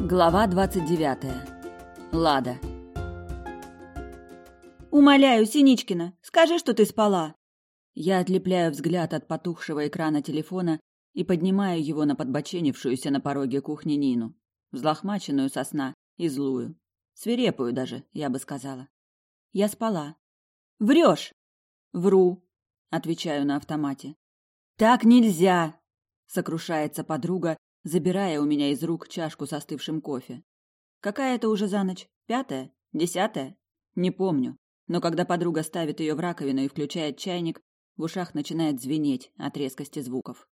Глава 29. Лада. «Умоляю, Синичкина, скажи, что ты спала!» Я отлепляю взгляд от потухшего экрана телефона и поднимаю его на подбоченившуюся на пороге кухни Нину, взлохмаченную со сна и злую. Свирепую даже, я бы сказала. Я спала. «Врешь!» «Вру», — отвечаю на автомате. «Так нельзя!» — сокрушается подруга забирая у меня из рук чашку с остывшим кофе. Какая это уже за ночь? Пятая? Десятая? Не помню. Но когда подруга ставит ее в раковину и включает чайник, в ушах начинает звенеть от резкости звуков.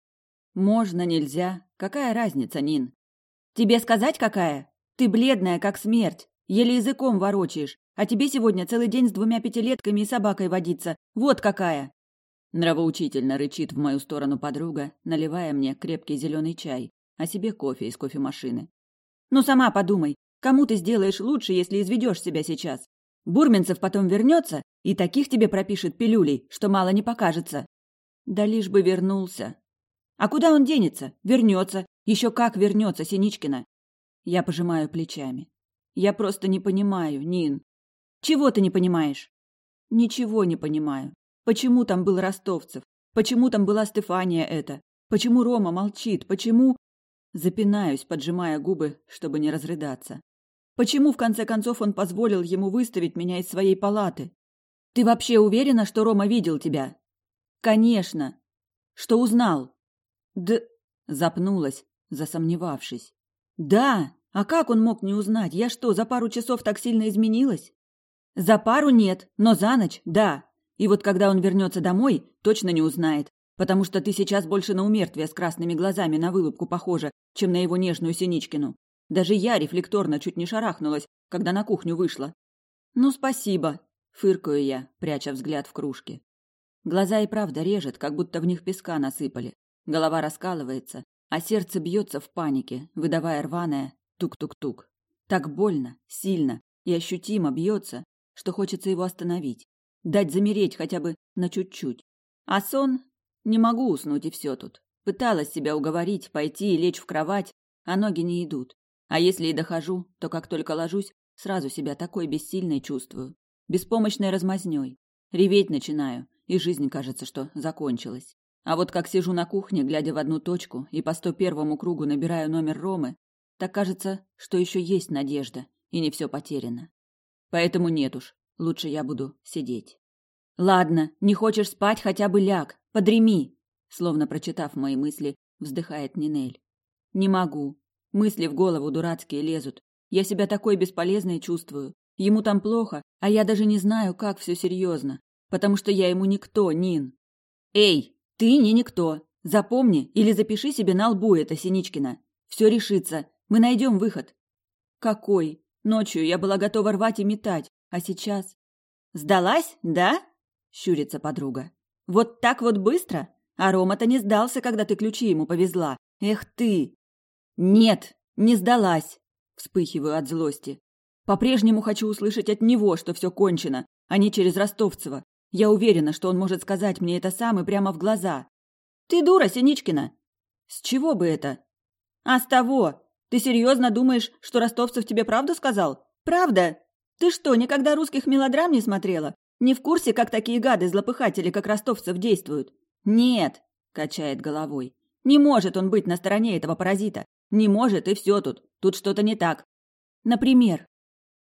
Можно, нельзя. Какая разница, Нин? Тебе сказать какая? Ты бледная, как смерть. Еле языком ворочаешь. А тебе сегодня целый день с двумя пятилетками и собакой водиться. Вот какая!» Нравоучительно рычит в мою сторону подруга, наливая мне крепкий зеленый чай, а себе кофе из кофемашины. «Ну сама подумай, кому ты сделаешь лучше, если изведешь себя сейчас? Бурменцев потом вернется и таких тебе пропишет пилюлей, что мало не покажется». «Да лишь бы вернулся». «А куда он денется? Вернется. Еще как вернется, Синичкина». Я пожимаю плечами. «Я просто не понимаю, Нин». «Чего ты не понимаешь?» «Ничего не понимаю. Почему там был Ростовцев? Почему там была Стефания эта? Почему Рома молчит? Почему... Запинаюсь, поджимая губы, чтобы не разрыдаться. Почему, в конце концов, он позволил ему выставить меня из своей палаты? Ты вообще уверена, что Рома видел тебя? Конечно. Что узнал? Д... Запнулась, засомневавшись. Да, а как он мог не узнать? Я что, за пару часов так сильно изменилась? За пару нет, но за ночь – да. И вот когда он вернется домой, точно не узнает потому что ты сейчас больше на умертвие с красными глазами на вылупку похожа, чем на его нежную Синичкину. Даже я рефлекторно чуть не шарахнулась, когда на кухню вышла. «Ну, спасибо», — фыркаю я, пряча взгляд в кружке. Глаза и правда режет, как будто в них песка насыпали. Голова раскалывается, а сердце бьется в панике, выдавая рваное тук-тук-тук. Так больно, сильно и ощутимо бьется, что хочется его остановить, дать замереть хотя бы на чуть-чуть. А сон не могу уснуть, и все тут. Пыталась себя уговорить, пойти и лечь в кровать, а ноги не идут. А если и дохожу, то как только ложусь, сразу себя такой бессильной чувствую. Беспомощной размазней. Реветь начинаю, и жизнь, кажется, что закончилась. А вот как сижу на кухне, глядя в одну точку, и по сто первому кругу набираю номер Ромы, так кажется, что еще есть надежда, и не все потеряно. Поэтому нет уж, лучше я буду сидеть. Ладно, не хочешь спать, хотя бы ляг, Подреми!» Словно прочитав мои мысли, вздыхает Нинель. «Не могу. Мысли в голову дурацкие лезут. Я себя такой бесполезной чувствую. Ему там плохо, а я даже не знаю, как все серьезно. Потому что я ему никто, Нин. Эй, ты не никто. Запомни или запиши себе на лбу это, Синичкина. Все решится. Мы найдем выход. Какой? Ночью я была готова рвать и метать, а сейчас... Сдалась, да? Щурится подруга. Вот так вот быстро? А Рома-то не сдался, когда ты ключи ему повезла. Эх ты! Нет, не сдалась! Вспыхиваю от злости. По-прежнему хочу услышать от него, что все кончено, а не через Ростовцева. Я уверена, что он может сказать мне это сам и прямо в глаза. Ты дура, Синичкина! С чего бы это? А с того! Ты серьезно думаешь, что Ростовцев тебе правду сказал? Правда? Ты что, никогда русских мелодрам не смотрела? Не в курсе, как такие гады злопыхатели, как ростовцев, действуют? Нет, качает головой. Не может он быть на стороне этого паразита. Не может, и все тут. Тут что-то не так. Например?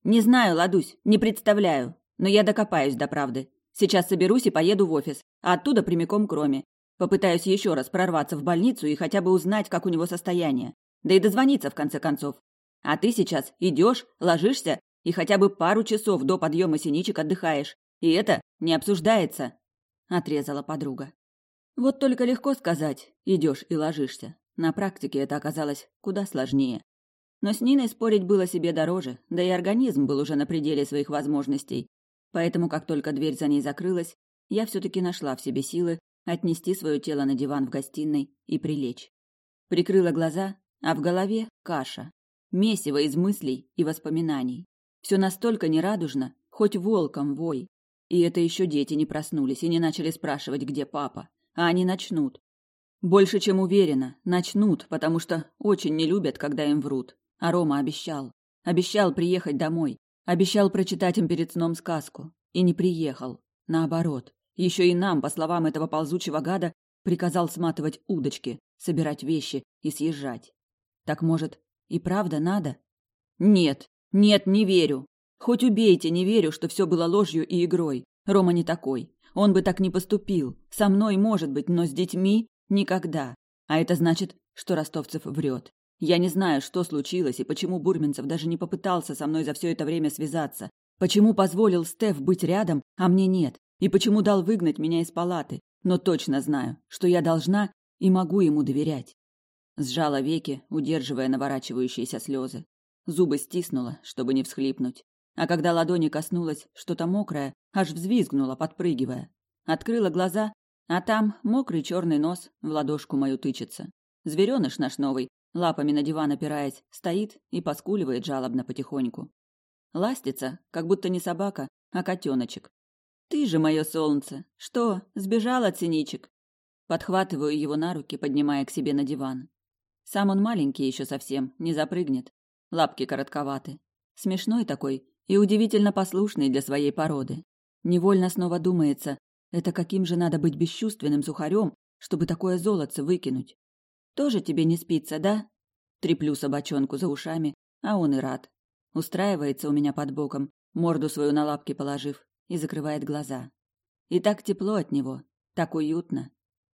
Не знаю, Ладусь, не представляю. Но я докопаюсь до правды. Сейчас соберусь и поеду в офис, а оттуда прямиком к Роме. Попытаюсь еще раз прорваться в больницу и хотя бы узнать, как у него состояние. Да и дозвониться, в конце концов. А ты сейчас идешь, ложишься и хотя бы пару часов до подъема синичек отдыхаешь. И это не обсуждается, отрезала подруга. Вот только легко сказать: идешь и ложишься. На практике это оказалось куда сложнее. Но с Ниной спорить было себе дороже, да и организм был уже на пределе своих возможностей. Поэтому, как только дверь за ней закрылась, я все таки нашла в себе силы отнести свое тело на диван в гостиной и прилечь. Прикрыла глаза, а в голове каша, месиво из мыслей и воспоминаний. Все настолько нерадужно, хоть волком вой. И это еще дети не проснулись и не начали спрашивать, где папа. А они начнут. Больше чем уверена, начнут, потому что очень не любят, когда им врут. А Рома обещал. Обещал приехать домой. Обещал прочитать им перед сном сказку. И не приехал. Наоборот. Еще и нам, по словам этого ползучего гада, приказал сматывать удочки, собирать вещи и съезжать. Так, может, и правда надо? Нет, нет, не верю. Хоть убейте, не верю, что все было ложью и игрой. Рома не такой. Он бы так не поступил. Со мной, может быть, но с детьми – никогда. А это значит, что Ростовцев врет. Я не знаю, что случилось и почему Бурминцев даже не попытался со мной за все это время связаться. Почему позволил Стеф быть рядом, а мне нет? И почему дал выгнать меня из палаты? Но точно знаю, что я должна и могу ему доверять. Сжала веки, удерживая наворачивающиеся слезы. Зубы стиснула, чтобы не всхлипнуть. А когда ладони коснулось что-то мокрое, аж взвизгнула, подпрыгивая. Открыла глаза, а там мокрый черный нос в ладошку мою тычется. Звереныш наш новый, лапами на диван опираясь, стоит и поскуливает жалобно потихоньку. Ластится, как будто не собака, а котеночек. «Ты же мое солнце! Что, сбежал от синичек?» Подхватываю его на руки, поднимая к себе на диван. Сам он маленький еще совсем, не запрыгнет. Лапки коротковаты. Смешной такой, и удивительно послушный для своей породы. Невольно снова думается, это каким же надо быть бесчувственным сухарем, чтобы такое золотце выкинуть. Тоже тебе не спится, да? Треплю собачонку за ушами, а он и рад. Устраивается у меня под боком, морду свою на лапки положив, и закрывает глаза. И так тепло от него, так уютно.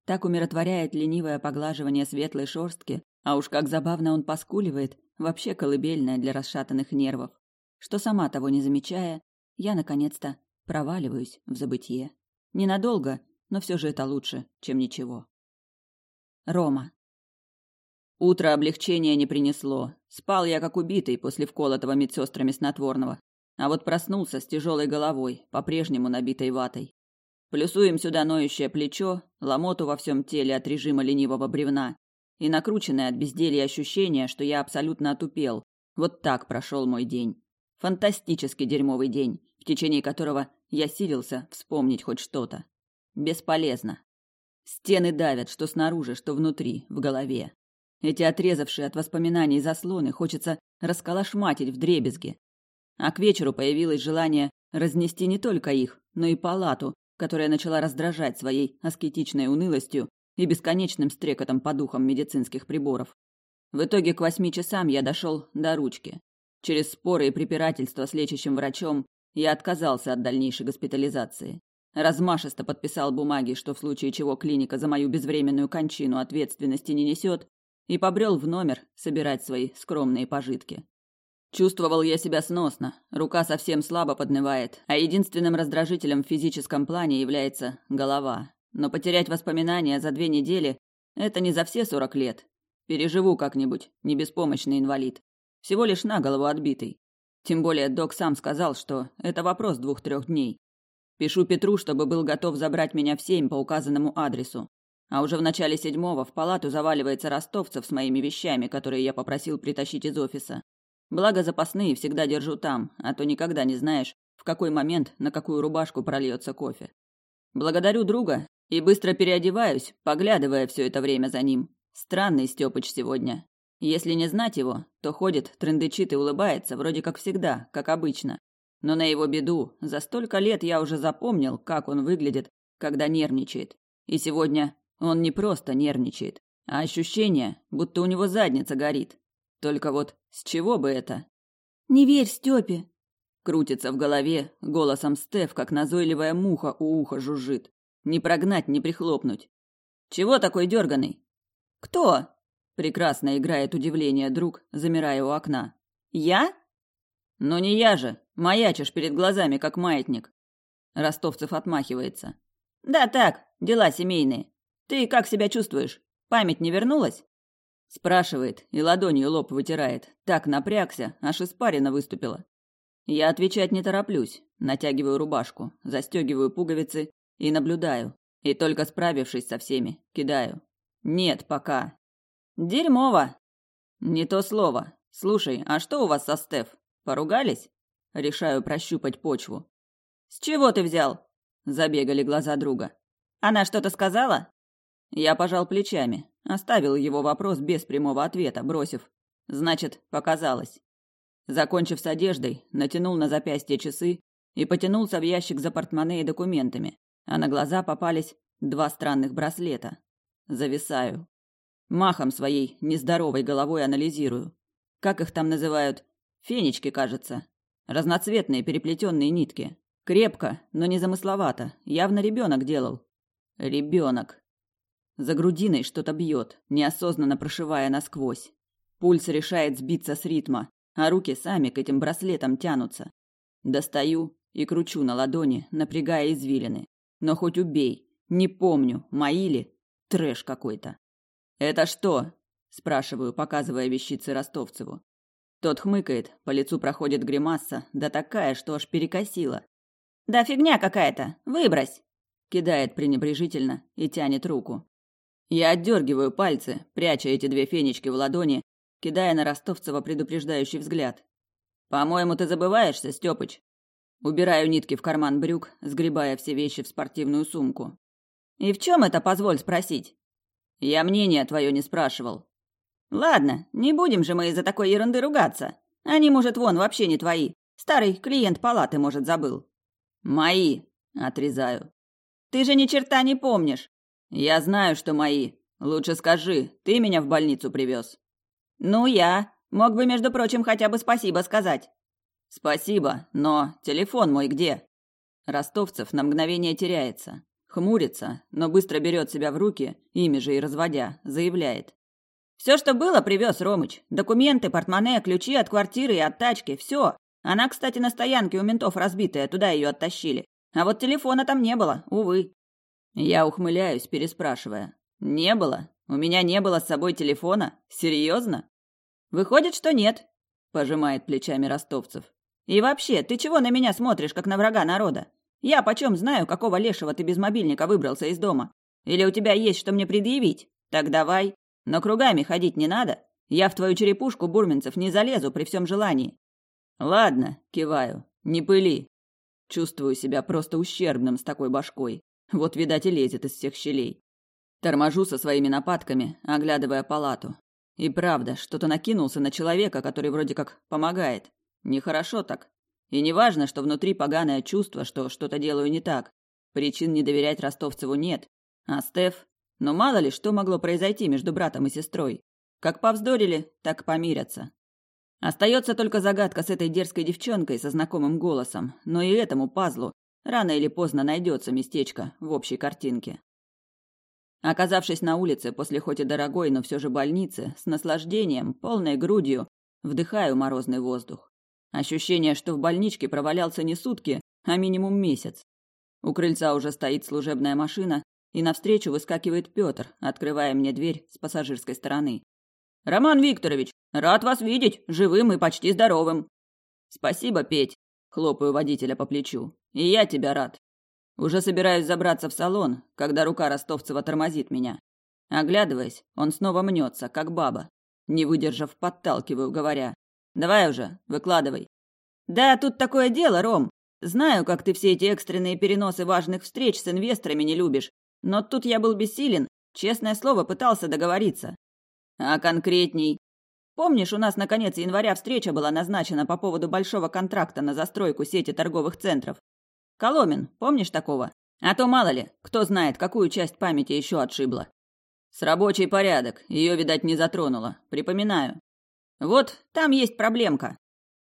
Так умиротворяет ленивое поглаживание светлой шорстки, а уж как забавно он поскуливает, вообще колыбельное для расшатанных нервов что сама того не замечая, я, наконец-то, проваливаюсь в забытье. Ненадолго, но все же это лучше, чем ничего. Рома. Утро облегчения не принесло. Спал я как убитый после вколотого медсестрами снотворного. А вот проснулся с тяжелой головой, по-прежнему набитой ватой. Плюсуем сюда ноющее плечо, ломоту во всем теле от режима ленивого бревна и накрученное от безделья ощущение, что я абсолютно отупел. Вот так прошел мой день. Фантастически дерьмовый день, в течение которого я силился вспомнить хоть что-то. Бесполезно. Стены давят, что снаружи, что внутри, в голове. Эти отрезавшие от воспоминаний заслоны хочется расколошматить в дребезги. А к вечеру появилось желание разнести не только их, но и палату, которая начала раздражать своей аскетичной унылостью и бесконечным стрекотом по духам медицинских приборов. В итоге к восьми часам я дошел до ручки. Через споры и препирательства с лечащим врачом я отказался от дальнейшей госпитализации. Размашисто подписал бумаги, что в случае чего клиника за мою безвременную кончину ответственности не несет, и побрел в номер собирать свои скромные пожитки. Чувствовал я себя сносно, рука совсем слабо поднывает, а единственным раздражителем в физическом плане является голова. Но потерять воспоминания за две недели – это не за все сорок лет. Переживу как-нибудь, не беспомощный инвалид. Всего лишь на голову отбитый. Тем более док сам сказал, что это вопрос двух-трех дней. Пишу Петру, чтобы был готов забрать меня в семь по указанному адресу. А уже в начале седьмого в палату заваливается ростовцев с моими вещами, которые я попросил притащить из офиса. Благо запасные всегда держу там, а то никогда не знаешь, в какой момент на какую рубашку прольется кофе. Благодарю друга и быстро переодеваюсь, поглядывая все это время за ним. Странный Степыч сегодня. Если не знать его, то ходит, трындычит и улыбается, вроде как всегда, как обычно. Но на его беду, за столько лет я уже запомнил, как он выглядит, когда нервничает. И сегодня он не просто нервничает, а ощущение, будто у него задница горит. Только вот с чего бы это? «Не верь Стёпе!» Крутится в голове, голосом Стеф, как назойливая муха у уха жужжит. Не прогнать, не прихлопнуть. «Чего такой дерганый? «Кто?» Прекрасно играет удивление друг, замирая у окна. Я? Но не я же. Маячишь перед глазами, как маятник. Ростовцев отмахивается. Да так, дела семейные. Ты как себя чувствуешь? Память не вернулась? Спрашивает и ладонью лоб вытирает. Так напрягся, аж испарина выступила. Я отвечать не тороплюсь. Натягиваю рубашку, застегиваю пуговицы и наблюдаю. И только справившись со всеми, кидаю. Нет пока, «Дерьмово!» «Не то слово. Слушай, а что у вас со Стеф? Поругались?» Решаю прощупать почву. «С чего ты взял?» Забегали глаза друга. «Она что-то сказала?» Я пожал плечами, оставил его вопрос без прямого ответа, бросив. «Значит, показалось». Закончив с одеждой, натянул на запястье часы и потянулся в ящик за портмоне и документами, а на глаза попались два странных браслета. Зависаю, Махом своей нездоровой головой анализирую. Как их там называют? Фенечки, кажется. Разноцветные переплетенные нитки. Крепко, но не замысловато. Явно ребенок делал. Ребенок. За грудиной что-то бьет, неосознанно прошивая насквозь. Пульс решает сбиться с ритма, а руки сами к этим браслетам тянутся. Достаю и кручу на ладони, напрягая извилины. Но хоть убей, не помню, мои ли, трэш какой-то. «Это что?» – спрашиваю, показывая вещицы ростовцеву. Тот хмыкает, по лицу проходит гримаса, да такая, что аж перекосила. «Да фигня какая-то! Выбрось!» – кидает пренебрежительно и тянет руку. Я отдергиваю пальцы, пряча эти две фенечки в ладони, кидая на Ростовцева предупреждающий взгляд. «По-моему, ты забываешься, Степыч?» Убираю нитки в карман брюк, сгребая все вещи в спортивную сумку. «И в чем это, позволь спросить?» Я мнение твое не спрашивал. Ладно, не будем же мы из-за такой ерунды ругаться. Они, может, вон вообще не твои. Старый клиент палаты, может, забыл. Мои, отрезаю. Ты же ни черта не помнишь. Я знаю, что мои. Лучше скажи, ты меня в больницу привез. Ну, я. Мог бы, между прочим, хотя бы спасибо сказать. Спасибо, но телефон мой где? Ростовцев на мгновение теряется. Хмурится, но быстро берет себя в руки, ими же и разводя, заявляет. «Все, что было, привез Ромыч. Документы, портмоне, ключи от квартиры и от тачки, все. Она, кстати, на стоянке у ментов разбитая, туда ее оттащили. А вот телефона там не было, увы». Я ухмыляюсь, переспрашивая. «Не было? У меня не было с собой телефона? Серьезно?» «Выходит, что нет», — пожимает плечами ростовцев. «И вообще, ты чего на меня смотришь, как на врага народа? Я почем знаю, какого лешего ты без мобильника выбрался из дома? Или у тебя есть что мне предъявить? Так давай. Но кругами ходить не надо. Я в твою черепушку, Бурминцев, не залезу при всем желании. Ладно, киваю. Не пыли. Чувствую себя просто ущербным с такой башкой. Вот, видать, и лезет из всех щелей. Торможу со своими нападками, оглядывая палату. И правда, что-то накинулся на человека, который вроде как помогает. Нехорошо так. И не важно, что внутри поганое чувство, что что-то делаю не так. Причин не доверять Ростовцеву нет. А Стеф? Но ну, мало ли, что могло произойти между братом и сестрой. Как повздорили, так помирятся. Остается только загадка с этой дерзкой девчонкой со знакомым голосом, но и этому пазлу рано или поздно найдется местечко в общей картинке. Оказавшись на улице после хоть и дорогой, но все же больницы, с наслаждением, полной грудью, вдыхаю морозный воздух. Ощущение, что в больничке провалялся не сутки, а минимум месяц. У крыльца уже стоит служебная машина, и навстречу выскакивает Петр, открывая мне дверь с пассажирской стороны. «Роман Викторович, рад вас видеть, живым и почти здоровым!» «Спасибо, Петь!» – хлопаю водителя по плечу. «И я тебя рад!» Уже собираюсь забраться в салон, когда рука Ростовцева тормозит меня. Оглядываясь, он снова мнется, как баба. Не выдержав, подталкиваю, говоря. Давай уже, выкладывай. Да, тут такое дело, Ром. Знаю, как ты все эти экстренные переносы важных встреч с инвесторами не любишь, но тут я был бессилен, честное слово, пытался договориться. А конкретней? Помнишь, у нас на конец января встреча была назначена по поводу большого контракта на застройку сети торговых центров? Коломин, помнишь такого? А то мало ли, кто знает, какую часть памяти еще отшибло. С рабочий порядок, ее, видать, не затронуло. Припоминаю. Вот, там есть проблемка.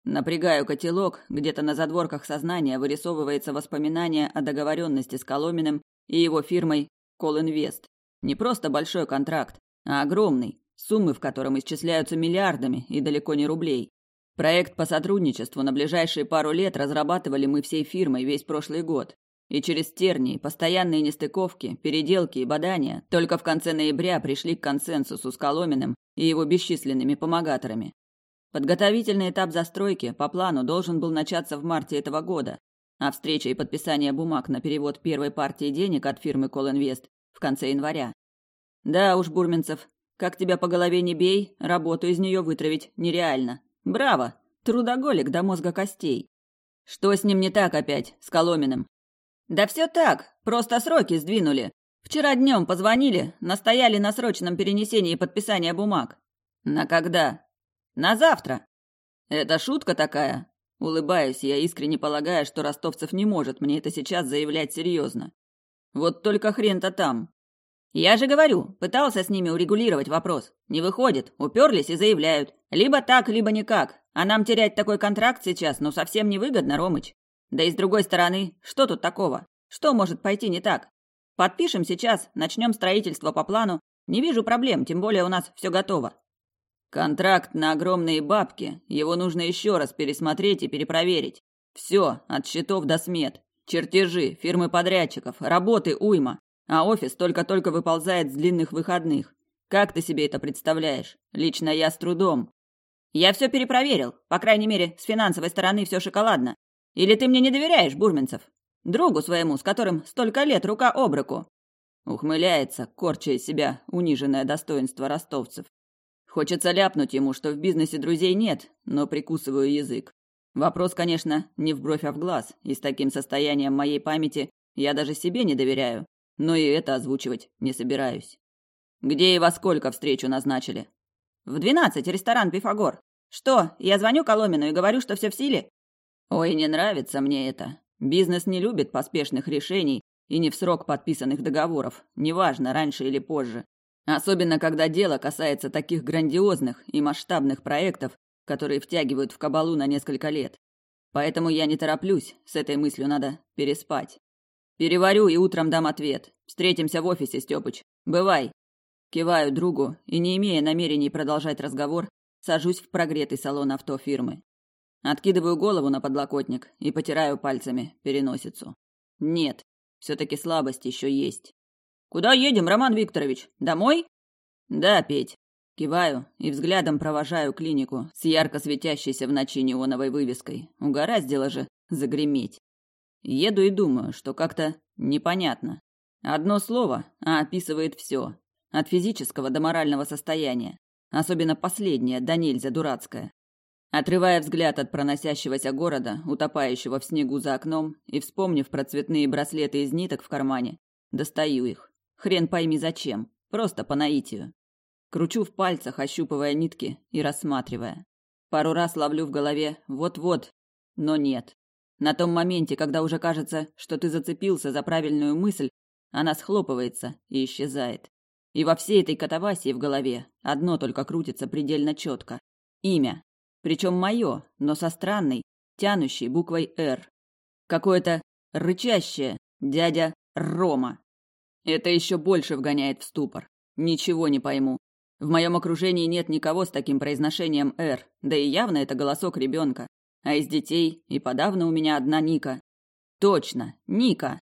Напрягаю котелок, где-то на задворках сознания вырисовывается воспоминание о договоренности с Коломиным и его фирмой «Колинвест». Не просто большой контракт, а огромный, суммы в котором исчисляются миллиардами и далеко не рублей. Проект по сотрудничеству на ближайшие пару лет разрабатывали мы всей фирмой весь прошлый год, и через тернии, постоянные нестыковки, переделки и бадания только в конце ноября пришли к консенсусу с Коломиным и его бесчисленными помогаторами. Подготовительный этап застройки по плану должен был начаться в марте этого года, а встреча и подписание бумаг на перевод первой партии денег от фирмы Колинвест в конце января. Да уж, Бурминцев, как тебя по голове не бей, работу из нее вытравить нереально. Браво! Трудоголик до мозга костей. Что с ним не так опять, с Коломиным? Да все так, просто сроки сдвинули. Вчера днем позвонили, настояли на срочном перенесении подписания бумаг. На когда? На завтра. Это шутка такая. Улыбаюсь я, искренне полагая, что ростовцев не может мне это сейчас заявлять серьезно. Вот только хрен-то там. Я же говорю, пытался с ними урегулировать вопрос. Не выходит, уперлись и заявляют. Либо так, либо никак. А нам терять такой контракт сейчас ну совсем невыгодно, Ромыч. Да и с другой стороны, что тут такого? Что может пойти не так? Подпишем сейчас, начнем строительство по плану. Не вижу проблем, тем более у нас все готово. Контракт на огромные бабки. Его нужно еще раз пересмотреть и перепроверить. Все, от счетов до смет. Чертежи, фирмы подрядчиков, работы уйма. А офис только-только выползает с длинных выходных. Как ты себе это представляешь? Лично я с трудом. Я все перепроверил. По крайней мере, с финансовой стороны все шоколадно. Или ты мне не доверяешь, Бурминцев? Другу своему, с которым столько лет рука об руку?» Ухмыляется, корча себя униженное достоинство ростовцев. Хочется ляпнуть ему, что в бизнесе друзей нет, но прикусываю язык. Вопрос, конечно, не в бровь, а в глаз, и с таким состоянием моей памяти я даже себе не доверяю, но и это озвучивать не собираюсь. Где и во сколько встречу назначили? В двенадцать, ресторан «Пифагор». Что, я звоню Коломину и говорю, что все в силе? Ой, не нравится мне это. Бизнес не любит поспешных решений и не в срок подписанных договоров, неважно, раньше или позже. Особенно, когда дело касается таких грандиозных и масштабных проектов, которые втягивают в кабалу на несколько лет. Поэтому я не тороплюсь, с этой мыслью надо переспать. Переварю и утром дам ответ. Встретимся в офисе, Степыч. Бывай. Киваю другу и, не имея намерений продолжать разговор, сажусь в прогретый салон автофирмы. Откидываю голову на подлокотник и потираю пальцами переносицу. Нет, все-таки слабость еще есть. «Куда едем, Роман Викторович? Домой?» «Да, Петь». Киваю и взглядом провожаю клинику с ярко светящейся в ночи неоновой вывеской. Угораздило же загреметь. Еду и думаю, что как-то непонятно. Одно слово, а описывает все. От физического до морального состояния. Особенно последнее, да нельзя дурацкое. Отрывая взгляд от проносящегося города, утопающего в снегу за окном, и вспомнив про цветные браслеты из ниток в кармане, достаю их. Хрен пойми зачем, просто по наитию. Кручу в пальцах, ощупывая нитки и рассматривая. Пару раз ловлю в голове «вот-вот», но нет. На том моменте, когда уже кажется, что ты зацепился за правильную мысль, она схлопывается и исчезает. И во всей этой катавасии в голове одно только крутится предельно четко. Имя причем мое, но со странной, тянущей буквой «Р». Какое-то рычащее «Дядя Рома». Это еще больше вгоняет в ступор. Ничего не пойму. В моем окружении нет никого с таким произношением «Р», да и явно это голосок ребенка. А из детей и подавно у меня одна Ника. Точно, Ника.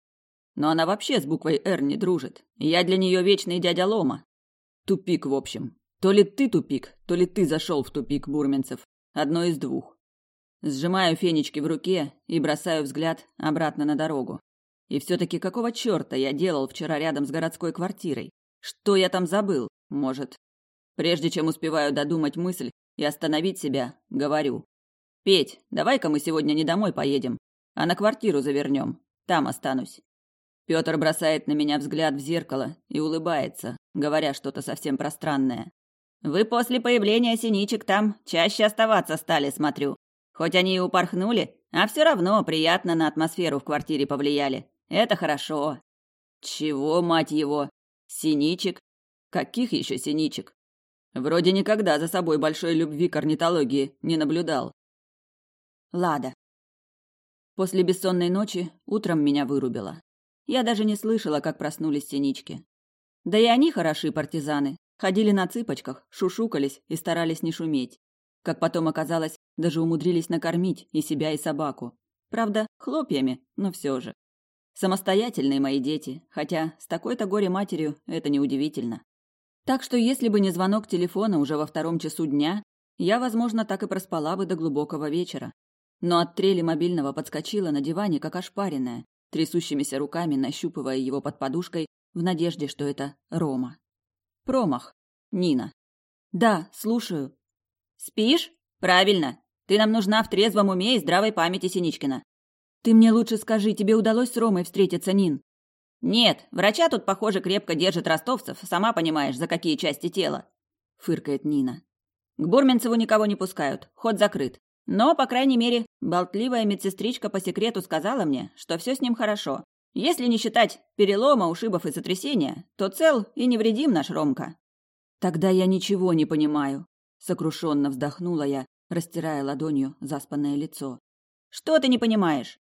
Но она вообще с буквой «Р» не дружит. Я для нее вечный дядя Лома. Тупик, в общем. То ли ты тупик, то ли ты зашел в тупик, Бурменцев одно из двух. Сжимаю фенечки в руке и бросаю взгляд обратно на дорогу. И все-таки какого черта я делал вчера рядом с городской квартирой? Что я там забыл? Может. Прежде чем успеваю додумать мысль и остановить себя, говорю. «Петь, давай-ка мы сегодня не домой поедем, а на квартиру завернем. Там останусь». Петр бросает на меня взгляд в зеркало и улыбается, говоря что-то совсем пространное. Вы после появления синичек там чаще оставаться стали, смотрю. Хоть они и упорхнули, а все равно приятно на атмосферу в квартире повлияли. Это хорошо. Чего, мать его? Синичек? Каких еще синичек? Вроде никогда за собой большой любви к орнитологии не наблюдал. Лада. После бессонной ночи утром меня вырубило. Я даже не слышала, как проснулись синички. Да и они хороши, партизаны. Ходили на цыпочках, шушукались и старались не шуметь. Как потом оказалось, даже умудрились накормить и себя, и собаку. Правда, хлопьями, но все же. Самостоятельные мои дети, хотя с такой-то горе-матерью это неудивительно. Так что если бы не звонок телефона уже во втором часу дня, я, возможно, так и проспала бы до глубокого вечера. Но от трели мобильного подскочила на диване, как ошпаренная, трясущимися руками нащупывая его под подушкой в надежде, что это Рома. Промах. Нина. Да, слушаю. Спишь? Правильно. Ты нам нужна в трезвом уме и здравой памяти Синичкина. Ты мне лучше скажи, тебе удалось с Ромой встретиться, Нин? Нет, врача тут, похоже, крепко держит ростовцев, сама понимаешь, за какие части тела. Фыркает Нина. К Бурменцеву никого не пускают, ход закрыт. Но, по крайней мере, болтливая медсестричка по секрету сказала мне, что все с ним хорошо, если не считать перелома, ушибов и сотрясения, то цел и невредим наш Ромка. Тогда я ничего не понимаю, сокрушенно вздохнула я, растирая ладонью заспанное лицо. Что ты не понимаешь?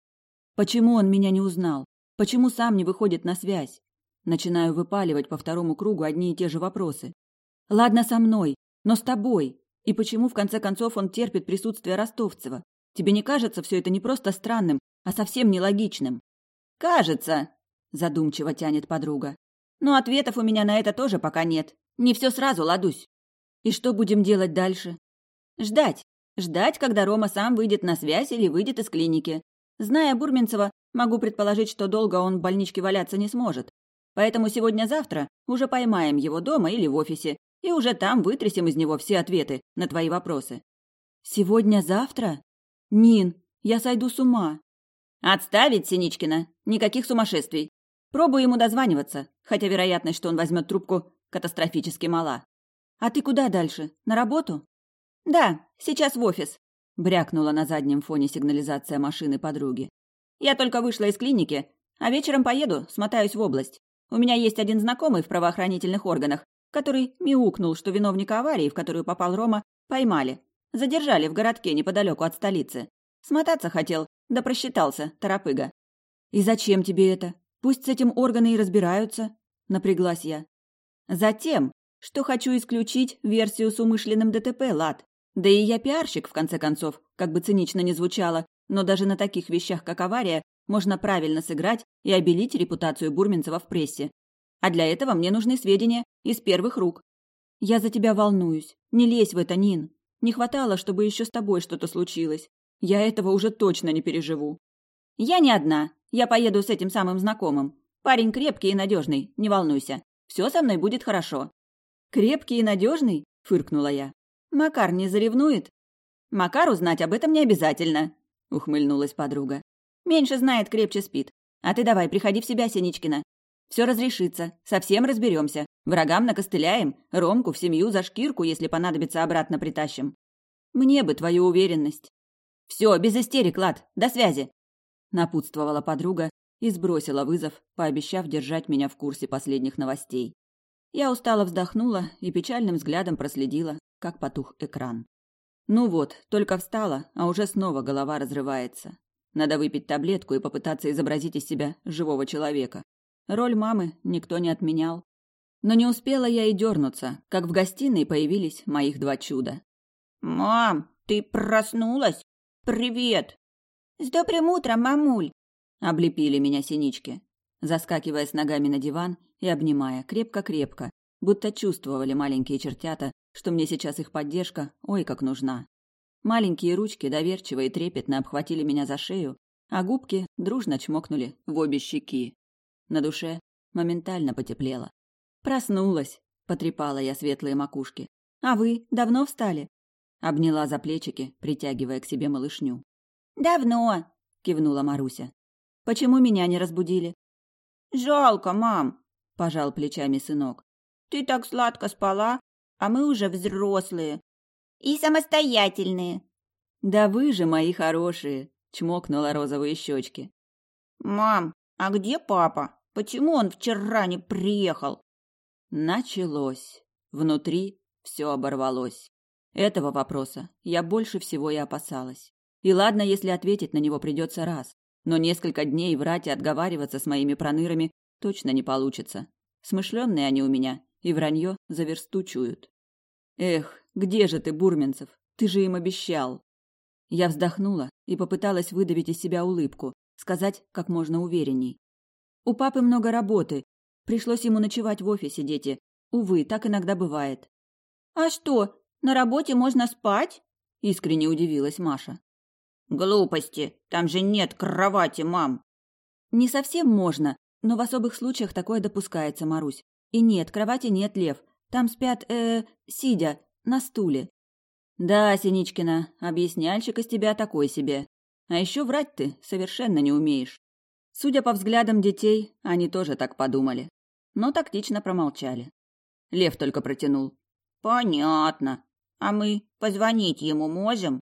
Почему он меня не узнал? Почему сам не выходит на связь? Начинаю выпаливать по второму кругу одни и те же вопросы. Ладно со мной, но с тобой. И почему в конце концов он терпит присутствие Ростовцева? Тебе не кажется все это не просто странным, а совсем нелогичным? «Кажется», — задумчиво тянет подруга. «Но ответов у меня на это тоже пока нет. Не все сразу, ладусь. И что будем делать дальше?» «Ждать. Ждать, когда Рома сам выйдет на связь или выйдет из клиники. Зная Бурминцева, могу предположить, что долго он в больничке валяться не сможет. Поэтому сегодня-завтра уже поймаем его дома или в офисе, и уже там вытрясем из него все ответы на твои вопросы». «Сегодня-завтра? Нин, я сойду с ума. «Отставить, Синичкина! Никаких сумасшествий! Пробую ему дозваниваться, хотя вероятность, что он возьмет трубку, катастрофически мала. А ты куда дальше? На работу?» «Да, сейчас в офис», — брякнула на заднем фоне сигнализация машины подруги. «Я только вышла из клиники, а вечером поеду, смотаюсь в область. У меня есть один знакомый в правоохранительных органах, который мяукнул, что виновника аварии, в которую попал Рома, поймали. Задержали в городке неподалеку от столицы. Смотаться хотел, да просчитался, торопыга. «И зачем тебе это? Пусть с этим органы и разбираются», – напряглась я. «Затем, что хочу исключить версию с умышленным ДТП, лад. Да и я пиарщик, в конце концов, как бы цинично ни звучало, но даже на таких вещах, как авария, можно правильно сыграть и обелить репутацию Бурминцева в прессе. А для этого мне нужны сведения из первых рук. Я за тебя волнуюсь. Не лезь в это, Нин. Не хватало, чтобы еще с тобой что-то случилось. Я этого уже точно не переживу. Я не одна. Я поеду с этим самым знакомым. Парень крепкий и надежный, не волнуйся. Все со мной будет хорошо. Крепкий и надежный? фыркнула я. Макар не заревнует? Макар узнать об этом не обязательно, ухмыльнулась подруга. Меньше знает, крепче спит. А ты давай, приходи в себя, Синичкина. Все разрешится, совсем разберемся. Врагам накостыляем, Ромку в семью за шкирку, если понадобится, обратно притащим. Мне бы твою уверенность. Все, без истерик, Лад, до связи!» Напутствовала подруга и сбросила вызов, пообещав держать меня в курсе последних новостей. Я устало вздохнула и печальным взглядом проследила, как потух экран. Ну вот, только встала, а уже снова голова разрывается. Надо выпить таблетку и попытаться изобразить из себя живого человека. Роль мамы никто не отменял. Но не успела я и дернуться, как в гостиной появились моих два чуда. «Мам, ты проснулась?» «Привет!» «С добрым утром, мамуль!» — облепили меня синички, заскакивая с ногами на диван и обнимая крепко-крепко, будто чувствовали маленькие чертята, что мне сейчас их поддержка, ой, как нужна. Маленькие ручки доверчиво и трепетно обхватили меня за шею, а губки дружно чмокнули в обе щеки. На душе моментально потеплело. «Проснулась!» — потрепала я светлые макушки. «А вы давно встали?» Обняла за плечики, притягивая к себе малышню. «Давно!» – кивнула Маруся. «Почему меня не разбудили?» «Жалко, мам!» – пожал плечами сынок. «Ты так сладко спала, а мы уже взрослые!» «И самостоятельные!» «Да вы же мои хорошие!» – чмокнула розовые щечки. «Мам, а где папа? Почему он вчера не приехал?» Началось. Внутри все оборвалось. Этого вопроса я больше всего и опасалась. И ладно, если ответить на него придется раз, но несколько дней врать и отговариваться с моими пронырами точно не получится. Смышленные они у меня, и вранье за Эх, где же ты, Бурменцев? Ты же им обещал. Я вздохнула и попыталась выдавить из себя улыбку, сказать как можно уверенней. У папы много работы. Пришлось ему ночевать в офисе, дети. Увы, так иногда бывает. А что? На работе можно спать?» – искренне удивилась Маша. «Глупости! Там же нет кровати, мам!» «Не совсем можно, но в особых случаях такое допускается, Марусь. И нет, кровати нет, Лев. Там спят, э, -э сидя, на стуле». «Да, Синичкина, объясняльщик из тебя такой себе. А еще врать ты совершенно не умеешь». Судя по взглядам детей, они тоже так подумали. Но тактично промолчали. Лев только протянул. «Понятно. А мы позвонить ему можем?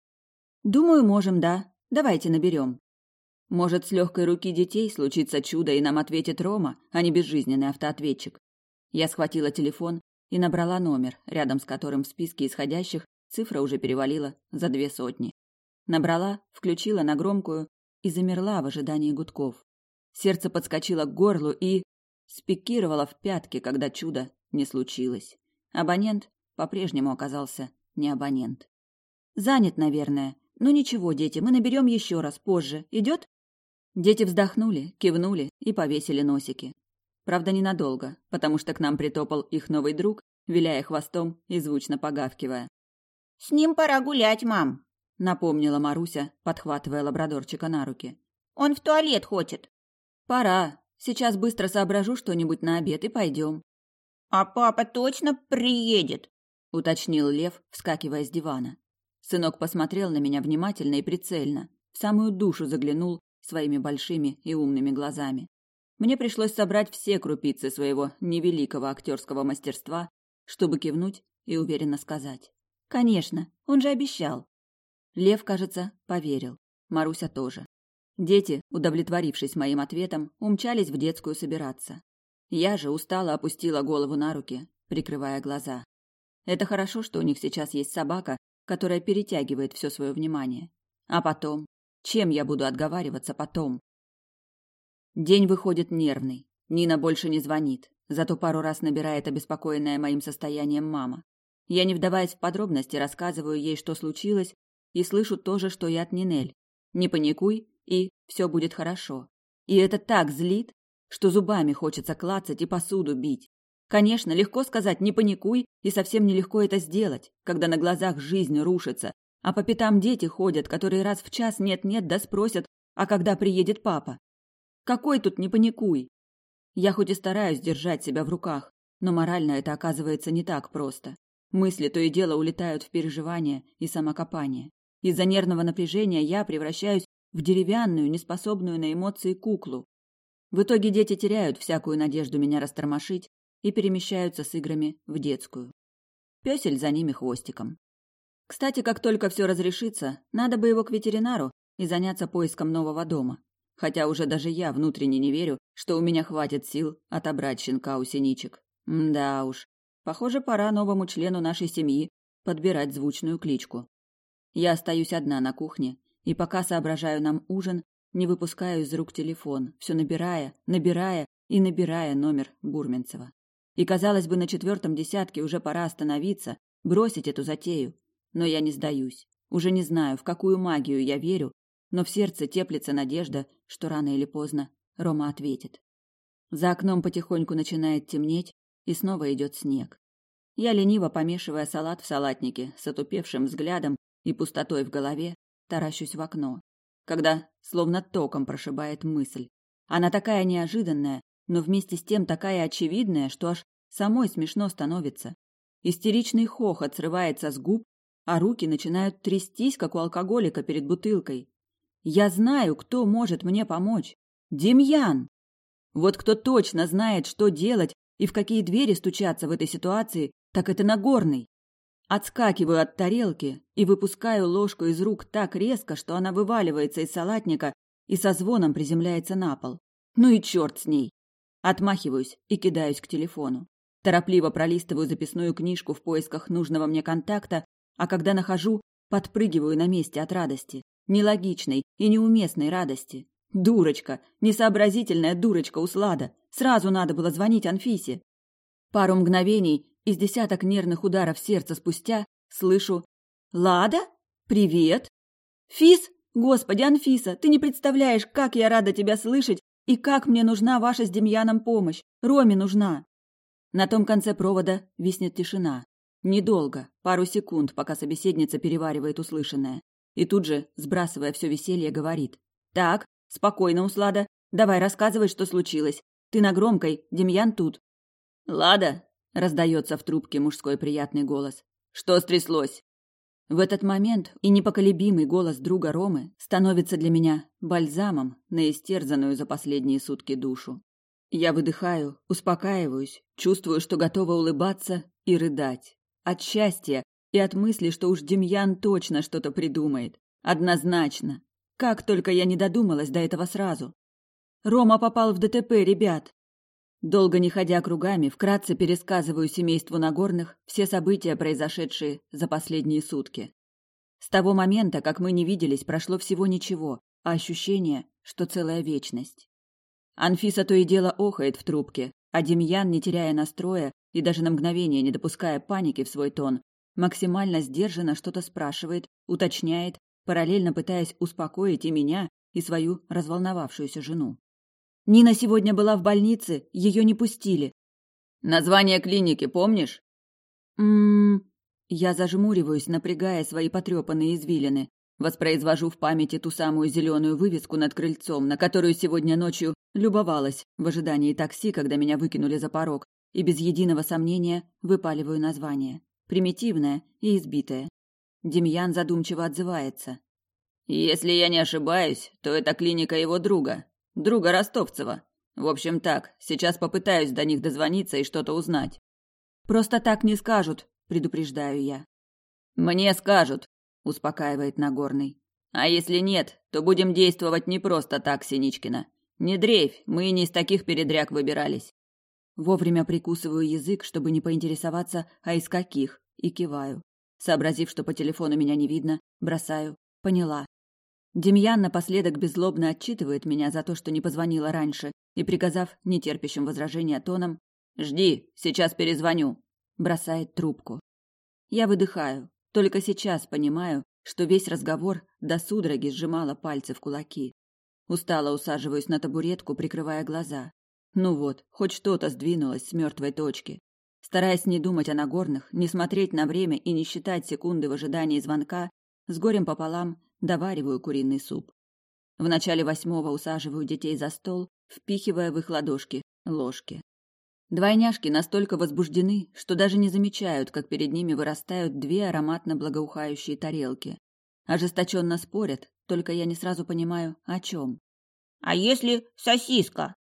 Думаю, можем, да. Давайте наберем. Может, с легкой руки детей случится чудо, и нам ответит Рома, а не безжизненный автоответчик. Я схватила телефон и набрала номер, рядом с которым в списке исходящих цифра уже перевалила за две сотни. Набрала, включила на громкую и замерла в ожидании гудков. Сердце подскочило к горлу и спикировало в пятки, когда чудо не случилось. Абонент по-прежнему оказался не абонент. «Занят, наверное. Ну ничего, дети, мы наберем еще раз позже. Идет?» Дети вздохнули, кивнули и повесили носики. Правда, ненадолго, потому что к нам притопал их новый друг, виляя хвостом и звучно погавкивая. «С ним пора гулять, мам», — напомнила Маруся, подхватывая лабрадорчика на руки. «Он в туалет хочет». «Пора. Сейчас быстро соображу что-нибудь на обед и пойдем». «А папа точно приедет?» уточнил Лев, вскакивая с дивана. Сынок посмотрел на меня внимательно и прицельно, в самую душу заглянул своими большими и умными глазами. Мне пришлось собрать все крупицы своего невеликого актерского мастерства, чтобы кивнуть и уверенно сказать. «Конечно, он же обещал». Лев, кажется, поверил. Маруся тоже. Дети, удовлетворившись моим ответом, умчались в детскую собираться. Я же устало опустила голову на руки, прикрывая глаза. Это хорошо, что у них сейчас есть собака, которая перетягивает все свое внимание. А потом? Чем я буду отговариваться потом? День выходит нервный. Нина больше не звонит, зато пару раз набирает обеспокоенная моим состоянием мама. Я, не вдаваясь в подробности, рассказываю ей, что случилось, и слышу то же, что и от Нинель. «Не паникуй, и все будет хорошо». И это так злит, что зубами хочется клацать и посуду бить. Конечно, легко сказать «не паникуй» и совсем нелегко это сделать, когда на глазах жизнь рушится, а по пятам дети ходят, которые раз в час нет-нет да спросят, а когда приедет папа? Какой тут «не паникуй»? Я хоть и стараюсь держать себя в руках, но морально это оказывается не так просто. Мысли то и дело улетают в переживания и самокопание. Из-за нервного напряжения я превращаюсь в деревянную, неспособную на эмоции куклу. В итоге дети теряют всякую надежду меня растормошить и перемещаются с играми в детскую. Пёсель за ними хвостиком. Кстати, как только все разрешится, надо бы его к ветеринару и заняться поиском нового дома. Хотя уже даже я внутренне не верю, что у меня хватит сил отобрать щенка у синичек. да уж, похоже, пора новому члену нашей семьи подбирать звучную кличку. Я остаюсь одна на кухне, и пока соображаю нам ужин, не выпускаю из рук телефон, все набирая, набирая и набирая номер Бурменцева. И, казалось бы, на четвертом десятке уже пора остановиться, бросить эту затею. Но я не сдаюсь. Уже не знаю, в какую магию я верю, но в сердце теплится надежда, что рано или поздно Рома ответит. За окном потихоньку начинает темнеть, и снова идет снег. Я, лениво помешивая салат в салатнике, с отупевшим взглядом и пустотой в голове, таращусь в окно, когда словно током прошибает мысль. Она такая неожиданная, но вместе с тем такая очевидная, что аж самой смешно становится. Истеричный хохот срывается с губ, а руки начинают трястись, как у алкоголика перед бутылкой. Я знаю, кто может мне помочь. Демьян! Вот кто точно знает, что делать и в какие двери стучаться в этой ситуации, так это Нагорный. Отскакиваю от тарелки и выпускаю ложку из рук так резко, что она вываливается из салатника и со звоном приземляется на пол. Ну и черт с ней! Отмахиваюсь и кидаюсь к телефону. Торопливо пролистываю записную книжку в поисках нужного мне контакта, а когда нахожу, подпрыгиваю на месте от радости. Нелогичной и неуместной радости. Дурочка, несообразительная дурочка Услада. Сразу надо было звонить Анфисе. Пару мгновений из десяток нервных ударов сердца спустя слышу «Лада? Привет!» «Фис? Господи, Анфиса, ты не представляешь, как я рада тебя слышать и как мне нужна ваша с Демьяном помощь? Роме нужна!» На том конце провода виснет тишина. Недолго, пару секунд, пока собеседница переваривает услышанное. И тут же, сбрасывая все веселье, говорит. «Так, спокойно, Услада. Давай рассказывай, что случилось. Ты на громкой, Демьян тут». «Лада!» — раздается в трубке мужской приятный голос. «Что стряслось?» В этот момент и непоколебимый голос друга Ромы становится для меня бальзамом на истерзанную за последние сутки душу. Я выдыхаю, успокаиваюсь, чувствую, что готова улыбаться и рыдать. От счастья и от мысли, что уж Демьян точно что-то придумает. Однозначно. Как только я не додумалась до этого сразу. Рома попал в ДТП, ребят. Долго не ходя кругами, вкратце пересказываю семейству Нагорных все события, произошедшие за последние сутки. С того момента, как мы не виделись, прошло всего ничего, а ощущение, что целая вечность. Анфиса то и дело охает в трубке, а Демьян, не теряя настроя и даже на мгновение не допуская паники в свой тон, максимально сдержанно что-то спрашивает, уточняет, параллельно пытаясь успокоить и меня, и свою разволновавшуюся жену. Нина сегодня была в больнице, ее не пустили. Название клиники помнишь? Мм. Я зажмуриваюсь, напрягая свои потрепанные извилины. Воспроизвожу в памяти ту самую зеленую вывеску над крыльцом, на которую сегодня ночью любовалась в ожидании такси, когда меня выкинули за порог, и без единого сомнения выпаливаю название. Примитивное и избитое. Демьян задумчиво отзывается. «Если я не ошибаюсь, то это клиника его друга, друга Ростовцева. В общем так, сейчас попытаюсь до них дозвониться и что-то узнать. Просто так не скажут, предупреждаю я. Мне скажут, успокаивает Нагорный. А если нет, то будем действовать не просто так, Синичкина. Не дрейфь, мы не из таких передряг выбирались. Вовремя прикусываю язык, чтобы не поинтересоваться, а из каких, и киваю. Сообразив, что по телефону меня не видно, бросаю. Поняла. Демьянна напоследок беззлобно отчитывает меня за то, что не позвонила раньше, и, приказав нетерпящим возражения тоном «Жди, сейчас перезвоню», бросает трубку. Я выдыхаю, только сейчас понимаю, что весь разговор до судороги сжимала пальцы в кулаки. Устало усаживаюсь на табуретку, прикрывая глаза. Ну вот, хоть что-то сдвинулось с мертвой точки. Стараясь не думать о Нагорных, не смотреть на время и не считать секунды в ожидании звонка, с горем пополам довариваю куриный суп. В начале восьмого усаживаю детей за стол, впихивая в их ладошки ложки. Двойняшки настолько возбуждены, что даже не замечают, как перед ними вырастают две ароматно благоухающие тарелки. Ожесточенно спорят, только я не сразу понимаю, о чем. «А если сосиска?»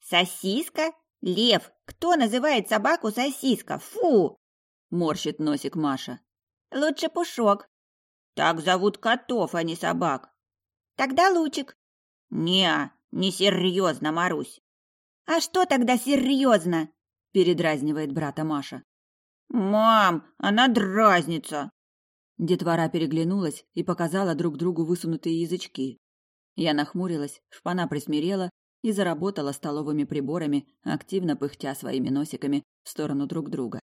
«Сосиска? Лев, кто называет собаку сосиска? Фу!» – морщит носик Маша. «Лучше пушок. Так зовут котов, а не собак. Тогда Лучик. Не, не серьезно, Марусь. А что тогда серьезно? Передразнивает брата Маша. Мам, она дразнится. Детвора переглянулась и показала друг другу высунутые язычки. Я нахмурилась, шпана присмирела и заработала столовыми приборами, активно пыхтя своими носиками в сторону друг друга.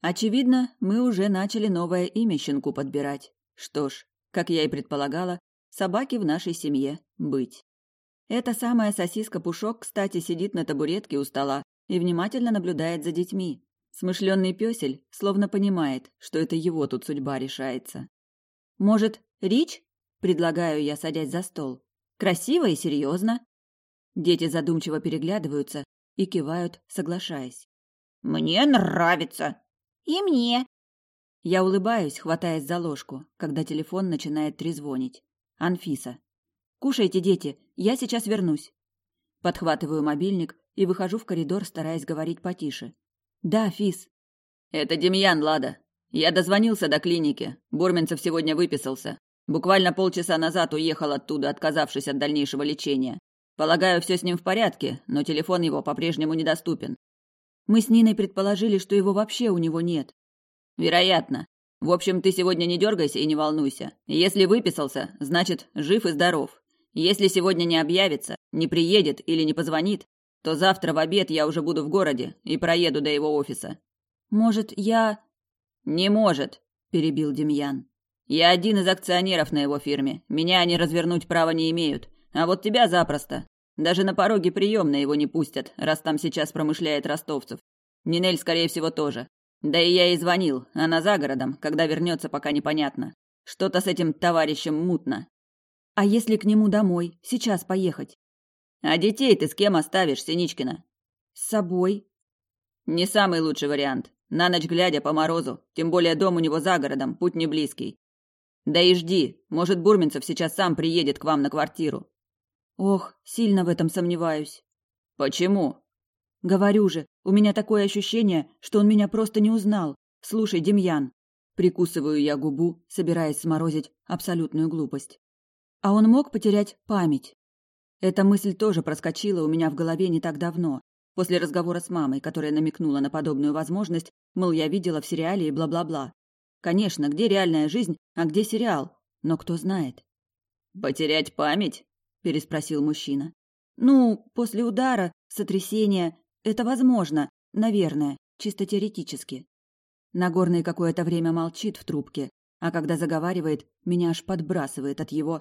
Очевидно, мы уже начали новое имя щенку подбирать. Что ж, как я и предполагала, собаки в нашей семье быть. Эта самая сосиска-пушок, кстати, сидит на табуретке у стола и внимательно наблюдает за детьми. Смышленный пёсель словно понимает, что это его тут судьба решается. «Может, Рич?» – предлагаю я, садясь за стол. «Красиво и серьезно. Дети задумчиво переглядываются и кивают, соглашаясь. «Мне нравится!» «И мне! Я улыбаюсь, хватаясь за ложку, когда телефон начинает трезвонить. Анфиса. «Кушайте, дети, я сейчас вернусь». Подхватываю мобильник и выхожу в коридор, стараясь говорить потише. «Да, Фис». «Это Демьян, Лада. Я дозвонился до клиники. Бурменцев сегодня выписался. Буквально полчаса назад уехал оттуда, отказавшись от дальнейшего лечения. Полагаю, все с ним в порядке, но телефон его по-прежнему недоступен. Мы с Ниной предположили, что его вообще у него нет. Вероятно. В общем, ты сегодня не дергайся и не волнуйся. Если выписался, значит, жив и здоров. Если сегодня не объявится, не приедет или не позвонит, то завтра в обед я уже буду в городе и проеду до его офиса. Может, я... Не может, перебил Демьян. Я один из акционеров на его фирме. Меня они развернуть права не имеют. А вот тебя запросто. Даже на пороге приемной его не пустят, раз там сейчас промышляет ростовцев. Нинель, скорее всего, тоже. Да и я и звонил, она за городом, когда вернется, пока непонятно. Что-то с этим товарищем мутно. А если к нему домой? Сейчас поехать. А детей ты с кем оставишь, Синичкина? С собой. Не самый лучший вариант. На ночь глядя по морозу, тем более дом у него за городом, путь не близкий. Да и жди, может, Бурминцев сейчас сам приедет к вам на квартиру. Ох, сильно в этом сомневаюсь. Почему? Говорю же, у меня такое ощущение, что он меня просто не узнал. Слушай, Демьян. Прикусываю я губу, собираясь сморозить абсолютную глупость. А он мог потерять память. Эта мысль тоже проскочила у меня в голове не так давно, после разговора с мамой, которая намекнула на подобную возможность, мол, я видела в сериале и бла-бла-бла. Конечно, где реальная жизнь, а где сериал? Но кто знает. «Потерять память?» – переспросил мужчина. «Ну, после удара, сотрясения, это возможно, наверное, чисто теоретически. Нагорный какое-то время молчит в трубке, а когда заговаривает, меня аж подбрасывает от его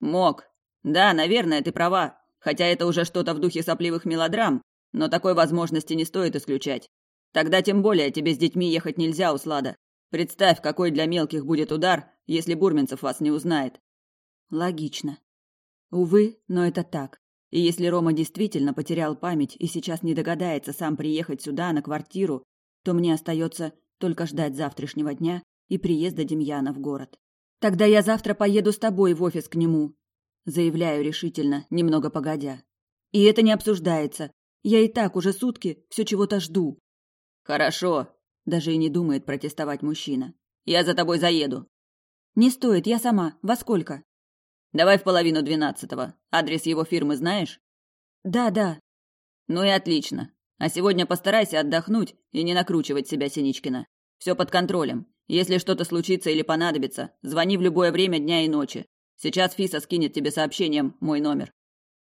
«Мог! Да, наверное, ты права, хотя это уже что-то в духе сопливых мелодрам, но такой возможности не стоит исключать. Тогда тем более тебе с детьми ехать нельзя, Услада. Представь, какой для мелких будет удар, если Бурменцев вас не узнает». Логично. Увы, но это так. И если Рома действительно потерял память и сейчас не догадается сам приехать сюда, на квартиру, то мне остается только ждать завтрашнего дня и приезда Демьяна в город. «Тогда я завтра поеду с тобой в офис к нему», — заявляю решительно, немного погодя. «И это не обсуждается. Я и так уже сутки все чего-то жду». «Хорошо», — даже и не думает протестовать мужчина. «Я за тобой заеду». «Не стоит, я сама. Во сколько?» Давай в половину двенадцатого. Адрес его фирмы знаешь? Да, да. Ну и отлично. А сегодня постарайся отдохнуть и не накручивать себя, Синичкина. Все под контролем. Если что-то случится или понадобится, звони в любое время дня и ночи. Сейчас Фиса скинет тебе сообщением мой номер.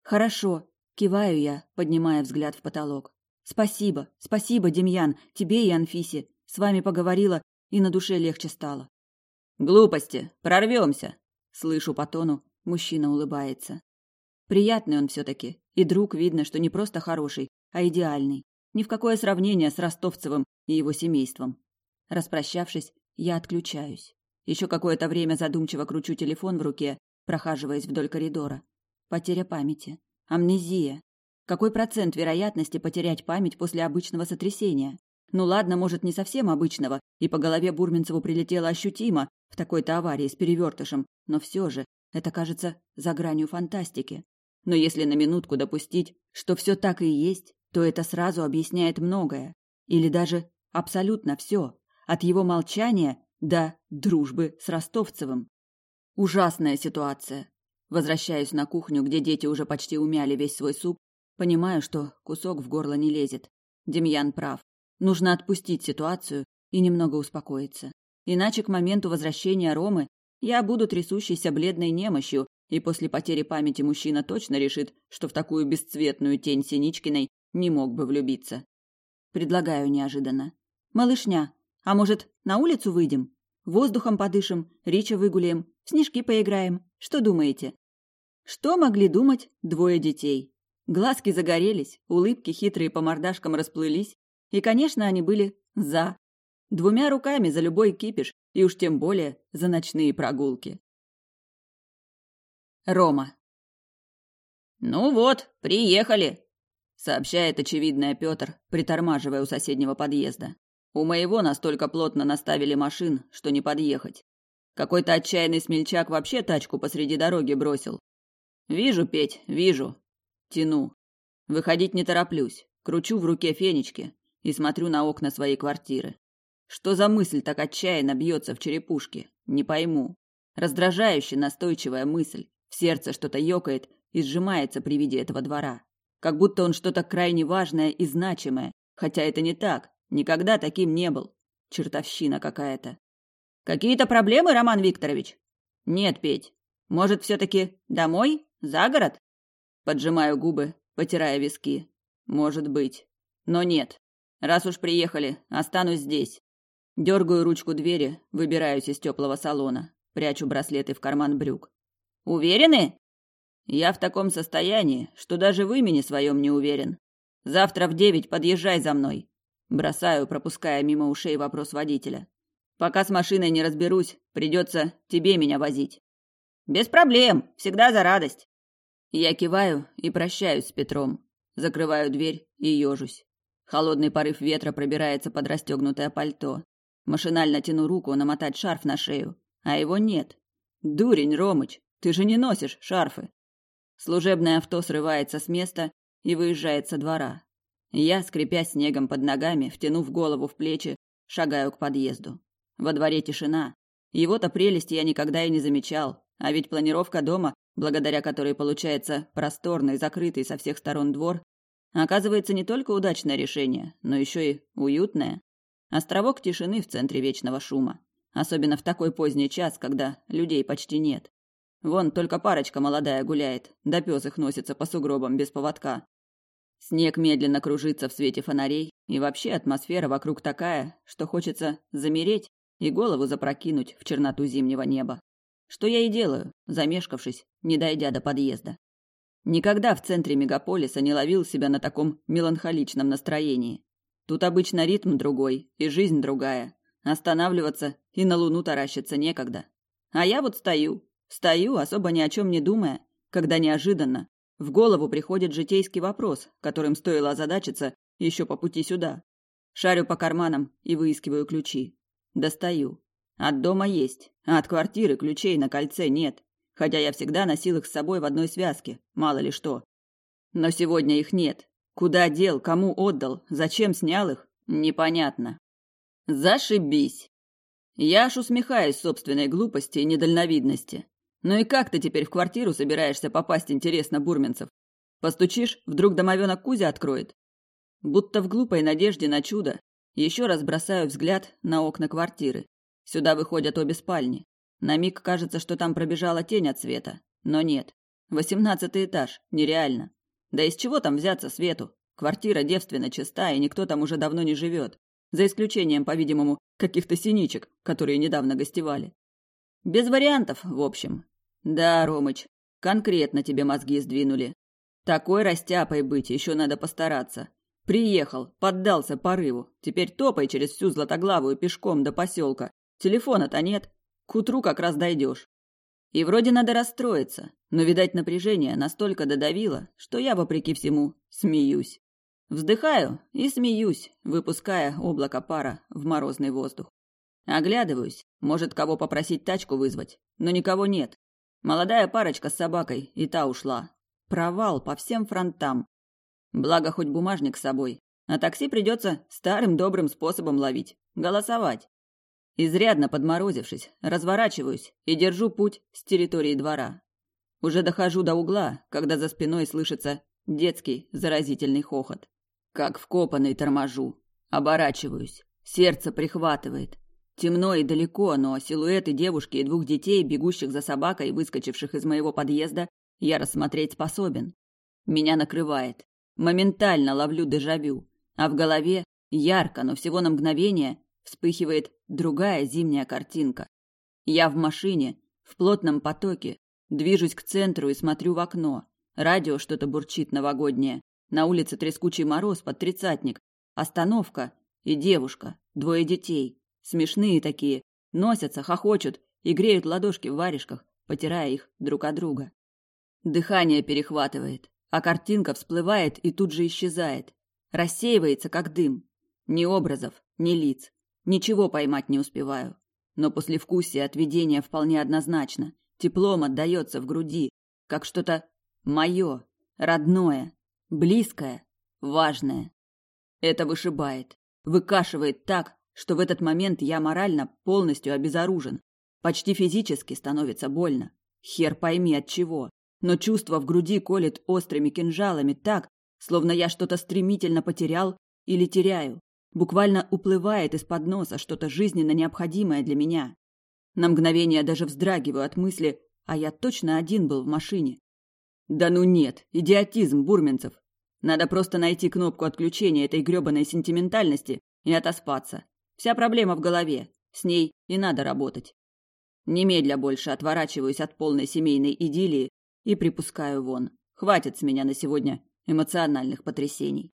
Хорошо, киваю я, поднимая взгляд в потолок. Спасибо, спасибо, Демьян, тебе и Анфисе. С вами поговорила, и на душе легче стало. Глупости, прорвемся, Слышу по тону, мужчина улыбается. Приятный он все-таки, и друг видно, что не просто хороший, а идеальный. Ни в какое сравнение с Ростовцевым и его семейством. Распрощавшись, я отключаюсь. Еще какое-то время задумчиво кручу телефон в руке, прохаживаясь вдоль коридора. Потеря памяти. Амнезия. Какой процент вероятности потерять память после обычного сотрясения? Ну ладно, может, не совсем обычного, и по голове Бурминцеву прилетело ощутимо в такой-то аварии с перевертышем, но все же это кажется за гранью фантастики. Но если на минутку допустить, что все так и есть, то это сразу объясняет многое. Или даже абсолютно все. От его молчания до дружбы с Ростовцевым. Ужасная ситуация. Возвращаюсь на кухню, где дети уже почти умяли весь свой суп, понимаю, что кусок в горло не лезет. Демьян прав. Нужно отпустить ситуацию и немного успокоиться. Иначе к моменту возвращения Ромы я буду трясущейся бледной немощью, и после потери памяти мужчина точно решит, что в такую бесцветную тень Синичкиной не мог бы влюбиться. Предлагаю неожиданно. «Малышня, а может, на улицу выйдем? Воздухом подышим, речи выгуляем, в снежки поиграем. Что думаете?» Что могли думать двое детей? Глазки загорелись, улыбки хитрые по мордашкам расплылись, и, конечно, они были «за». Двумя руками за любой кипиш, и уж тем более за ночные прогулки. Рома. «Ну вот, приехали!» — сообщает очевидная Петр, притормаживая у соседнего подъезда. «У моего настолько плотно наставили машин, что не подъехать. Какой-то отчаянный смельчак вообще тачку посреди дороги бросил. Вижу, Петь, вижу. Тяну. Выходить не тороплюсь. Кручу в руке фенечки и смотрю на окна своей квартиры. Что за мысль так отчаянно бьется в черепушке? Не пойму. Раздражающая настойчивая мысль. В сердце что-то ёкает и сжимается при виде этого двора. Как будто он что-то крайне важное и значимое. Хотя это не так. Никогда таким не был. Чертовщина какая-то. Какие-то проблемы, Роман Викторович? Нет, Петь. Может, все-таки домой? За город? Поджимаю губы, потирая виски. Может быть. Но нет. Раз уж приехали, останусь здесь. Дергаю ручку двери, выбираюсь из теплого салона, прячу браслеты в карман брюк. Уверены? Я в таком состоянии, что даже в имени своем не уверен. Завтра в девять подъезжай за мной. Бросаю, пропуская мимо ушей вопрос водителя. Пока с машиной не разберусь, придется тебе меня возить. Без проблем, всегда за радость. Я киваю и прощаюсь с Петром. Закрываю дверь и ежусь. Холодный порыв ветра пробирается под расстегнутое пальто. Машинально тяну руку намотать шарф на шею, а его нет. «Дурень, Ромыч, ты же не носишь шарфы!» Служебное авто срывается с места и выезжает со двора. Я, скрипя снегом под ногами, втянув голову в плечи, шагаю к подъезду. Во дворе тишина. Его-то прелесть я никогда и не замечал, а ведь планировка дома, благодаря которой получается просторный, закрытый со всех сторон двор, Оказывается, не только удачное решение, но еще и уютное. Островок тишины в центре вечного шума. Особенно в такой поздний час, когда людей почти нет. Вон только парочка молодая гуляет, да пес их носится по сугробам без поводка. Снег медленно кружится в свете фонарей, и вообще атмосфера вокруг такая, что хочется замереть и голову запрокинуть в черноту зимнего неба. Что я и делаю, замешкавшись, не дойдя до подъезда. Никогда в центре мегаполиса не ловил себя на таком меланхоличном настроении. Тут обычно ритм другой и жизнь другая. Останавливаться и на луну таращиться некогда. А я вот стою, стою, особо ни о чем не думая, когда неожиданно в голову приходит житейский вопрос, которым стоило озадачиться еще по пути сюда. Шарю по карманам и выискиваю ключи. Достаю. От дома есть, а от квартиры ключей на кольце нет хотя я всегда носил их с собой в одной связке, мало ли что. Но сегодня их нет. Куда дел, кому отдал, зачем снял их, непонятно. Зашибись. Я аж усмехаюсь собственной глупости и недальновидности. Ну и как ты теперь в квартиру собираешься попасть, интересно, Бурменцев? Постучишь, вдруг домовенок Кузя откроет? Будто в глупой надежде на чудо, еще раз бросаю взгляд на окна квартиры. Сюда выходят обе спальни. На миг кажется, что там пробежала тень от света. Но нет. Восемнадцатый этаж. Нереально. Да из чего там взяться свету? Квартира девственно чиста, и никто там уже давно не живет. За исключением, по-видимому, каких-то синичек, которые недавно гостевали. Без вариантов, в общем. Да, Ромыч, конкретно тебе мозги сдвинули. Такой растяпой быть еще надо постараться. Приехал, поддался порыву. Теперь топай через всю Златоглавую пешком до поселка. Телефона-то нет, к утру как раз дойдешь. И вроде надо расстроиться, но, видать, напряжение настолько додавило, что я, вопреки всему, смеюсь. Вздыхаю и смеюсь, выпуская облако пара в морозный воздух. Оглядываюсь, может, кого попросить тачку вызвать, но никого нет. Молодая парочка с собакой, и та ушла. Провал по всем фронтам. Благо, хоть бумажник с собой. А такси придется старым добрым способом ловить. Голосовать. Изрядно подморозившись, разворачиваюсь и держу путь с территории двора. Уже дохожу до угла, когда за спиной слышится детский заразительный хохот. Как вкопанный торможу. Оборачиваюсь. Сердце прихватывает. Темно и далеко, но силуэты девушки и двух детей, бегущих за собакой выскочивших из моего подъезда, я рассмотреть способен. Меня накрывает. Моментально ловлю дежавю. А в голове, ярко, но всего на мгновение, вспыхивает другая зимняя картинка. Я в машине, в плотном потоке, движусь к центру и смотрю в окно. Радио что-то бурчит новогоднее. На улице трескучий мороз под тридцатник. Остановка и девушка, двое детей. Смешные такие, носятся, хохочут и греют ладошки в варежках, потирая их друг от друга. Дыхание перехватывает, а картинка всплывает и тут же исчезает. Рассеивается, как дым. Ни образов, ни лиц. Ничего поймать не успеваю. Но послевкусие от видения вполне однозначно. Теплом отдается в груди, как что-то мое, родное, близкое, важное. Это вышибает, выкашивает так, что в этот момент я морально полностью обезоружен. Почти физически становится больно. Хер пойми от чего. Но чувство в груди колет острыми кинжалами так, словно я что-то стремительно потерял или теряю. Буквально уплывает из-под носа что-то жизненно необходимое для меня. На мгновение даже вздрагиваю от мысли, а я точно один был в машине. Да ну нет, идиотизм, Бурменцев. Надо просто найти кнопку отключения этой грёбаной сентиментальности и отоспаться. Вся проблема в голове. С ней и надо работать. Немедля больше отворачиваюсь от полной семейной идиллии и припускаю вон. Хватит с меня на сегодня эмоциональных потрясений.